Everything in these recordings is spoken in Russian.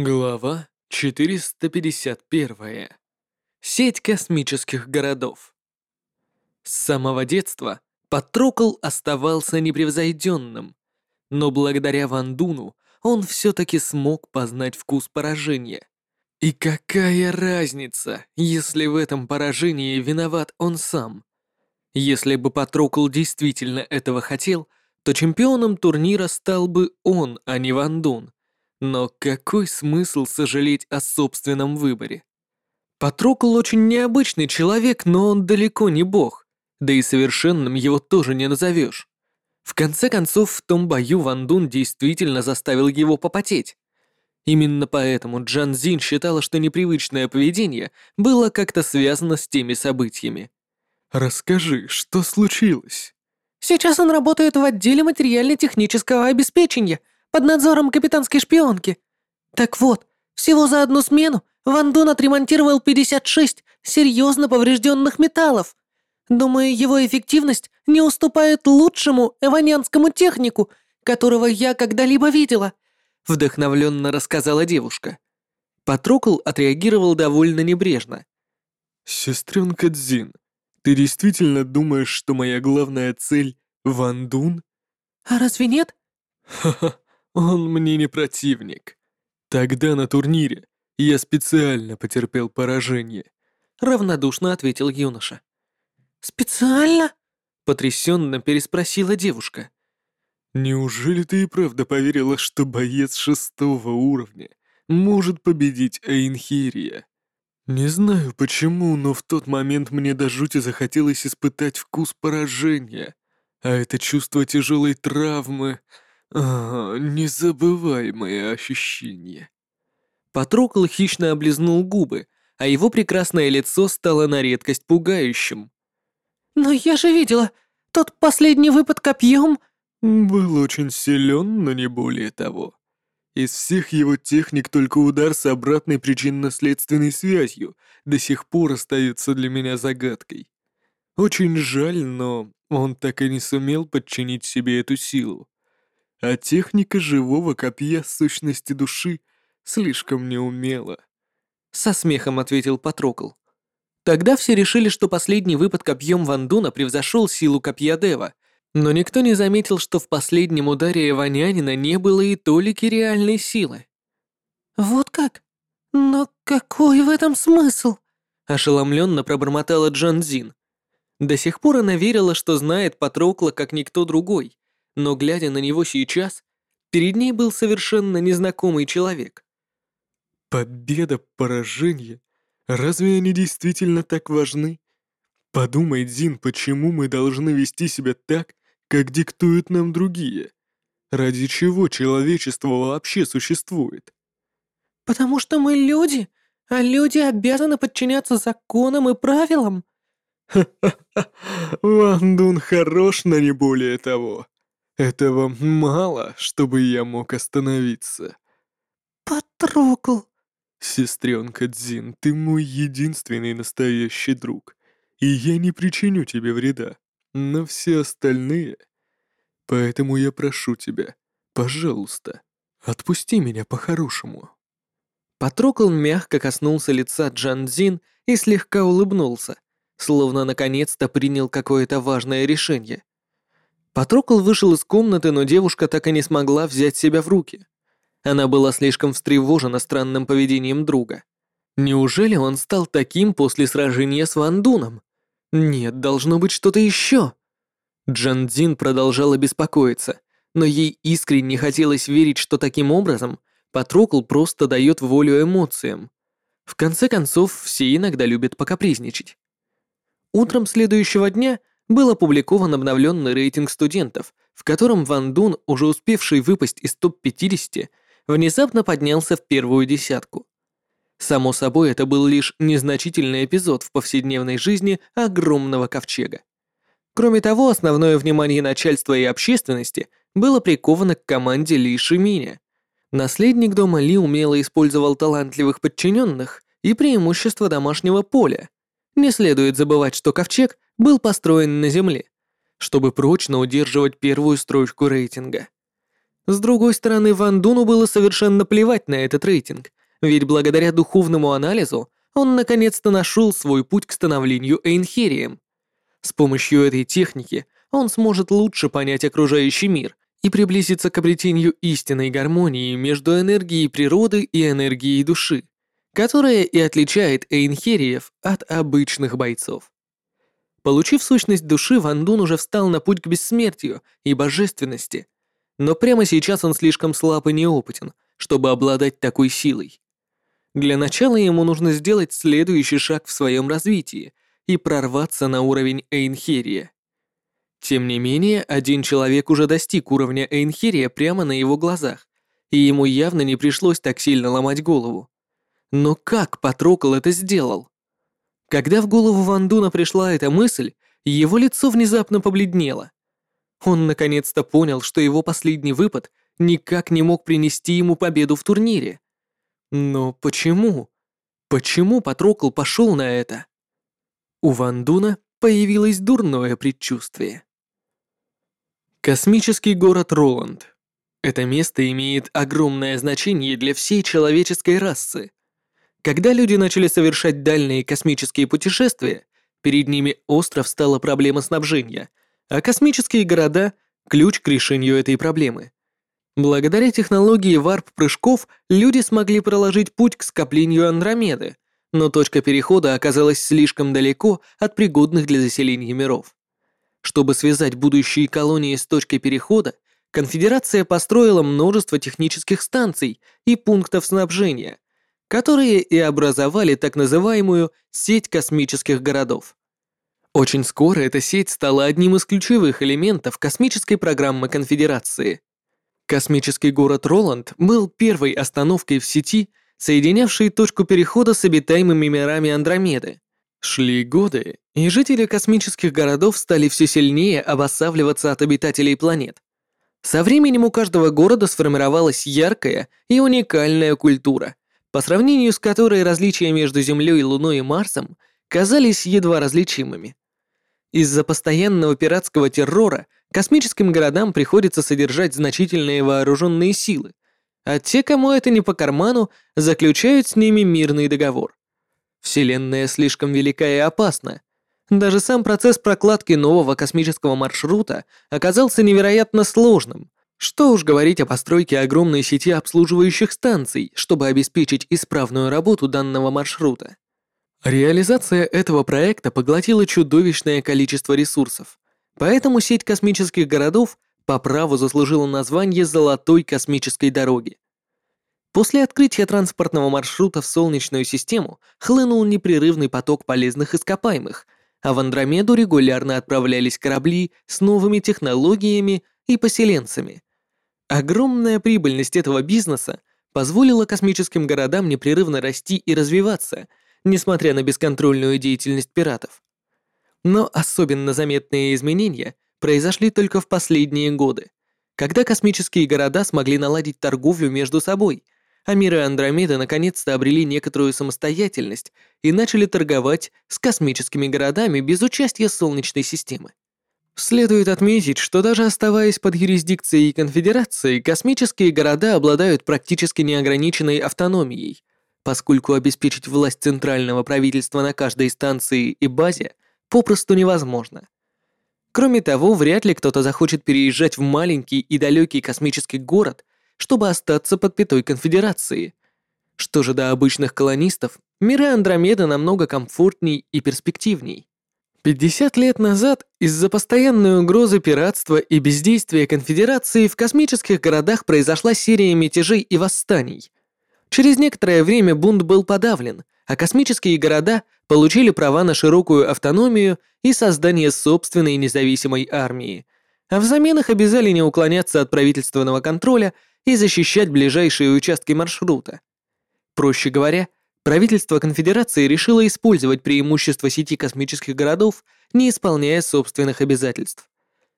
Глава 451. Сеть космических городов. С самого детства Патрокл оставался непревзойденным, но благодаря Вандуну он все-таки смог познать вкус поражения. И какая разница, если в этом поражении виноват он сам? Если бы Патрокл действительно этого хотел, то чемпионом турнира стал бы он, а не Вандун. Но какой смысл сожалеть о собственном выборе? Патрокл очень необычный человек, но он далеко не бог, да и совершенным его тоже не назовешь. В конце концов, в том бою Ван Дун действительно заставил его попотеть. Именно поэтому Джан Зин считала, что непривычное поведение было как-то связано с теми событиями. «Расскажи, что случилось?» «Сейчас он работает в отделе материально-технического обеспечения», под надзором капитанской шпионки. Так вот, всего за одну смену Ван Дун отремонтировал 56 серьезно поврежденных металлов. Думаю, его эффективность не уступает лучшему эванянскому технику, которого я когда-либо видела», — вдохновленно рассказала девушка. Патрокл отреагировал довольно небрежно. «Сестренка Дзин, ты действительно думаешь, что моя главная цель — Ван Дун?» «А разве нет?» «Ха-ха, он мне не противник. Тогда на турнире я специально потерпел поражение. Равнодушно ответил юноша. Специально? Потрясенно переспросила девушка. Неужели ты и правда поверила, что боец шестого уровня может победить Эйнхирия? Не знаю почему, но в тот момент мне до жути захотелось испытать вкус поражения, а это чувство тяжелой травмы а, незабываемое ощущение. Патрокл хищно облизнул губы, а его прекрасное лицо стало на редкость пугающим. «Но я же видела, тот последний выпад копьем...» «Был очень силен, но не более того. Из всех его техник только удар с обратной причинно-следственной связью до сих пор остается для меня загадкой. Очень жаль, но он так и не сумел подчинить себе эту силу а техника живого копья сущности души слишком неумела. Со смехом ответил Патрокл. Тогда все решили, что последний выпад копьем Вандуна превзошел силу копья Дева, но никто не заметил, что в последнем ударе Эванянина не было и толики реальной силы. «Вот как? Но какой в этом смысл?» ошеломленно пробормотала Джанзин. До сих пор она верила, что знает Патрокла как никто другой, но глядя на него сейчас, перед ней был совершенно незнакомый человек. Победа, поражение. Разве они действительно так важны? Подумай, Зин, почему мы должны вести себя так, как диктуют нам другие? Ради чего человечество вообще существует? Потому что мы люди, а люди обязаны подчиняться законам и правилам. Ха-ха-ха, Ван Дун хорош, но не более того. Этого мало, чтобы я мог остановиться. Потрогал. Сестренка Дзин, ты мой единственный настоящий друг, и я не причиню тебе вреда, но все остальные... Поэтому я прошу тебя, пожалуйста, отпусти меня по-хорошему. Патрокл мягко коснулся лица Джан Дзин и слегка улыбнулся, словно наконец-то принял какое-то важное решение. Патрокл вышел из комнаты, но девушка так и не смогла взять себя в руки. Она была слишком встревожена странным поведением друга. Неужели он стал таким после сражения с Вандуном? Нет, должно быть что-то еще. Джан Дзин продолжала беспокоиться, но ей искренне хотелось верить, что таким образом Патрокл просто дает волю эмоциям. В конце концов, все иногда любят покапризничать. Утром следующего дня был опубликован обновленный рейтинг студентов, в котором Ван Дун, уже успевший выпасть из топ-50, внезапно поднялся в первую десятку. Само собой, это был лишь незначительный эпизод в повседневной жизни огромного ковчега. Кроме того, основное внимание начальства и общественности было приковано к команде Ли Шиминя. Наследник дома Ли умело использовал талантливых подчиненных и преимущества домашнего поля. Не следует забывать, что ковчег был построен на Земле, чтобы прочно удерживать первую строчку рейтинга. С другой стороны, Ван Дуну было совершенно плевать на этот рейтинг, ведь благодаря духовному анализу он наконец-то нашел свой путь к становлению Эйнхерием. С помощью этой техники он сможет лучше понять окружающий мир и приблизиться к обретению истинной гармонии между энергией природы и энергией души, которая и отличает Эйнхериев от обычных бойцов. Получив сущность души, Ван Дун уже встал на путь к бессмертию и божественности, но прямо сейчас он слишком слаб и неопытен, чтобы обладать такой силой. Для начала ему нужно сделать следующий шаг в своем развитии и прорваться на уровень Эйнхерия. Тем не менее, один человек уже достиг уровня Эйнхерия прямо на его глазах, и ему явно не пришлось так сильно ломать голову. Но как Патрокол это сделал? Когда в голову Вандуна пришла эта мысль, его лицо внезапно побледнело. Он наконец-то понял, что его последний выпад никак не мог принести ему победу в турнире. Но почему? Почему Патрокл пошел на это? У Вандуна появилось дурное предчувствие. Космический город Роланд. Это место имеет огромное значение для всей человеческой расы. Когда люди начали совершать дальние космические путешествия, перед ними остро стала проблема снабжения, а космические города – ключ к решению этой проблемы. Благодаря технологии варп-прыжков люди смогли проложить путь к скоплению Андромеды, но точка перехода оказалась слишком далеко от пригодных для заселения миров. Чтобы связать будущие колонии с точкой перехода, Конфедерация построила множество технических станций и пунктов снабжения, которые и образовали так называемую сеть космических городов. Очень скоро эта сеть стала одним из ключевых элементов космической программы Конфедерации. Космический город Роланд был первой остановкой в сети, соединявшей точку перехода с обитаемыми мирами Андромеды. Шли годы, и жители космических городов стали все сильнее обосавливаться от обитателей планет. Со временем у каждого города сформировалась яркая и уникальная культура, по сравнению с которой различия между Землей, Луной и Марсом казались едва различимыми. Из-за постоянного пиратского террора космическим городам приходится содержать значительные вооруженные силы, а те, кому это не по карману, заключают с ними мирный договор. Вселенная слишком велика и опасна. Даже сам процесс прокладки нового космического маршрута оказался невероятно сложным. Что уж говорить о постройке огромной сети обслуживающих станций, чтобы обеспечить исправную работу данного маршрута. Реализация этого проекта поглотила чудовищное количество ресурсов, поэтому сеть космических городов по праву заслужила название «Золотой космической дороги». После открытия транспортного маршрута в Солнечную систему хлынул непрерывный поток полезных ископаемых, а в Андромеду регулярно отправлялись корабли с новыми технологиями и поселенцами. Огромная прибыльность этого бизнеса позволила космическим городам непрерывно расти и развиваться – несмотря на бесконтрольную деятельность пиратов. Но особенно заметные изменения произошли только в последние годы, когда космические города смогли наладить торговлю между собой, а миры Андромеды наконец-то обрели некоторую самостоятельность и начали торговать с космическими городами без участия Солнечной системы. Следует отметить, что даже оставаясь под юрисдикцией Конфедерации, космические города обладают практически неограниченной автономией, поскольку обеспечить власть центрального правительства на каждой станции и базе попросту невозможно. Кроме того, вряд ли кто-то захочет переезжать в маленький и далекий космический город, чтобы остаться под пятой конфедерации. Что же до обычных колонистов, миры Андромеды намного комфортней и перспективней. 50 лет назад из-за постоянной угрозы пиратства и бездействия конфедерации в космических городах произошла серия мятежей и восстаний, Через некоторое время бунт был подавлен, а космические города получили права на широкую автономию и создание собственной независимой армии, а взамен их обязали не уклоняться от правительственного контроля и защищать ближайшие участки маршрута. Проще говоря, правительство конфедерации решило использовать преимущества сети космических городов, не исполняя собственных обязательств.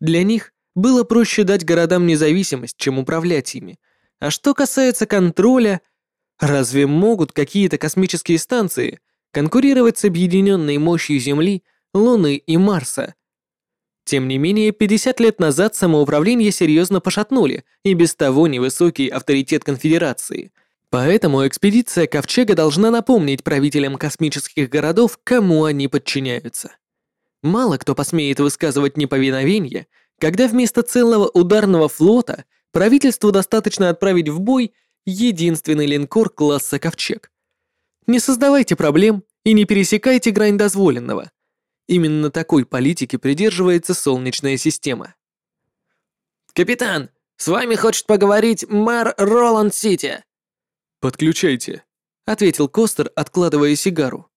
Для них было проще дать городам независимость, чем управлять ими. А что касается контроля – Разве могут какие-то космические станции конкурировать с объединенной мощью Земли, Луны и Марса? Тем не менее, 50 лет назад самоуправление серьезно пошатнули и без того невысокий авторитет конфедерации. Поэтому экспедиция Ковчега должна напомнить правителям космических городов, кому они подчиняются. Мало кто посмеет высказывать неповиновение, когда вместо целого ударного флота правительству достаточно отправить в бой единственный линкор класса Ковчег. Не создавайте проблем и не пересекайте грань дозволенного. Именно такой политики придерживается Солнечная система. «Капитан, с вами хочет поговорить мэр Роланд-Сити!» «Подключайте», — ответил Костер, откладывая сигару.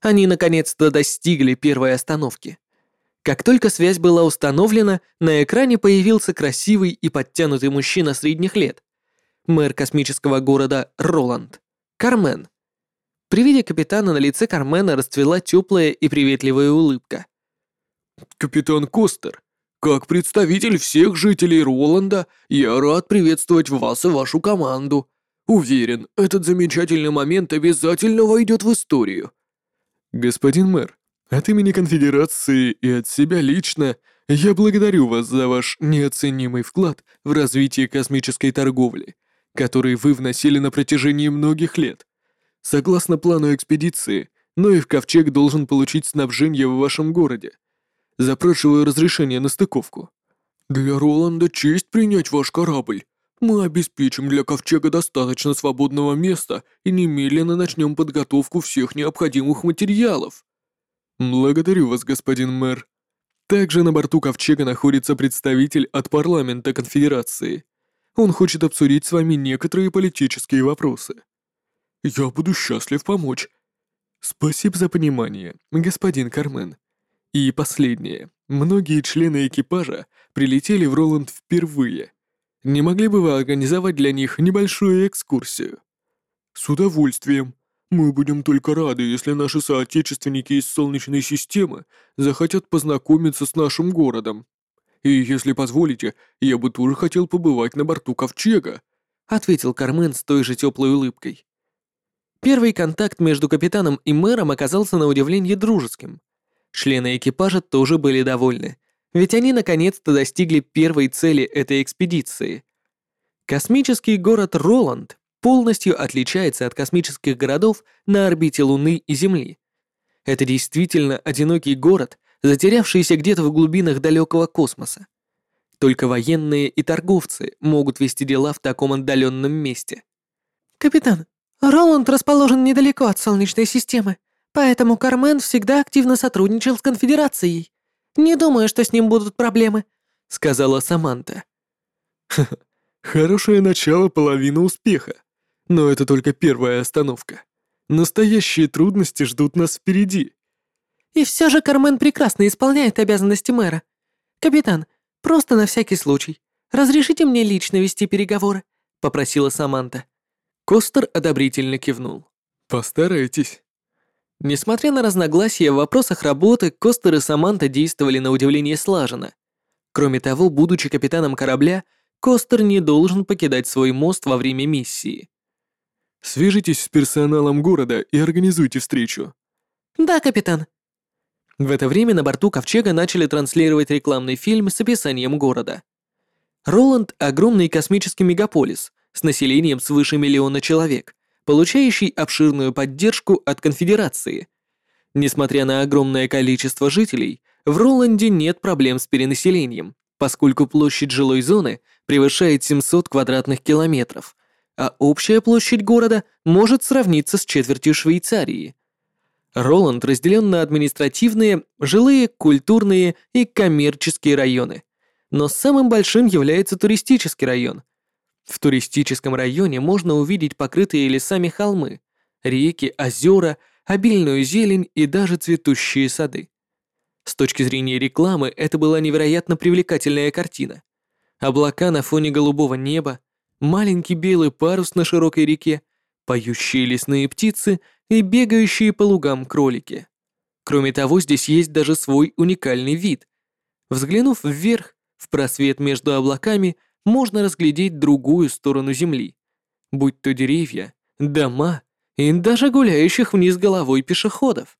Они наконец-то достигли первой остановки. Как только связь была установлена, на экране появился красивый и подтянутый мужчина средних лет. Мэр космического города Роланд. Кармен. При виде капитана на лице Кармена расцвела теплая и приветливая улыбка. «Капитан Костер, как представитель всех жителей Роланда, я рад приветствовать вас и вашу команду. Уверен, этот замечательный момент обязательно войдет в историю». «Господин мэр, от имени Конфедерации и от себя лично я благодарю вас за ваш неоценимый вклад в развитие космической торговли, который вы вносили на протяжении многих лет. Согласно плану экспедиции, Ноев Ковчег должен получить снабжение в вашем городе. Запрашиваю разрешение на стыковку. Для Роланда честь принять ваш корабль. Мы обеспечим для Ковчега достаточно свободного места и немедленно начнем подготовку всех необходимых материалов. Благодарю вас, господин мэр. Также на борту Ковчега находится представитель от парламента Конфедерации. Он хочет обсудить с вами некоторые политические вопросы. Я буду счастлив помочь. Спасибо за понимание, господин Кармен. И последнее. Многие члены экипажа прилетели в Роланд впервые. Не могли бы вы организовать для них небольшую экскурсию? С удовольствием. Мы будем только рады, если наши соотечественники из Солнечной системы захотят познакомиться с нашим городом. И если позволите, я бы тоже хотел побывать на борту Ковчега», — ответил Кармен с той же теплой улыбкой. Первый контакт между капитаном и мэром оказался на удивление дружеским. Члены экипажа тоже были довольны, ведь они наконец-то достигли первой цели этой экспедиции. Космический город Роланд полностью отличается от космических городов на орбите Луны и Земли. Это действительно одинокий город, затерявшийся где-то в глубинах далекого космоса. Только военные и торговцы могут вести дела в таком отдаленном месте. «Капитан, Роланд расположен недалеко от Солнечной системы, поэтому Кармен всегда активно сотрудничал с Конфедерацией. Не думаю, что с ним будут проблемы», — сказала Саманта. хорошее начало половины успеха», но это только первая остановка. Настоящие трудности ждут нас впереди. И все же Кармен прекрасно исполняет обязанности мэра. Капитан, просто на всякий случай, разрешите мне лично вести переговоры, попросила Саманта. Костер одобрительно кивнул. Постарайтесь. Несмотря на разногласия в вопросах работы, Костер и Саманта действовали на удивление слаженно. Кроме того, будучи капитаном корабля, Костер не должен покидать свой мост во время миссии. Свяжитесь с персоналом города и организуйте встречу». «Да, капитан». В это время на борту Ковчега начали транслировать рекламный фильм с описанием города. Роланд — огромный космический мегаполис с населением свыше миллиона человек, получающий обширную поддержку от Конфедерации. Несмотря на огромное количество жителей, в Роланде нет проблем с перенаселением, поскольку площадь жилой зоны превышает 700 квадратных километров — а общая площадь города может сравниться с четвертью Швейцарии. Роланд разделен на административные, жилые, культурные и коммерческие районы. Но самым большим является туристический район. В туристическом районе можно увидеть покрытые лесами холмы, реки, озера, обильную зелень и даже цветущие сады. С точки зрения рекламы это была невероятно привлекательная картина. Облака на фоне голубого неба, маленький белый парус на широкой реке, поющие лесные птицы и бегающие по лугам кролики. Кроме того, здесь есть даже свой уникальный вид. Взглянув вверх, в просвет между облаками, можно разглядеть другую сторону земли, будь то деревья, дома и даже гуляющих вниз головой пешеходов.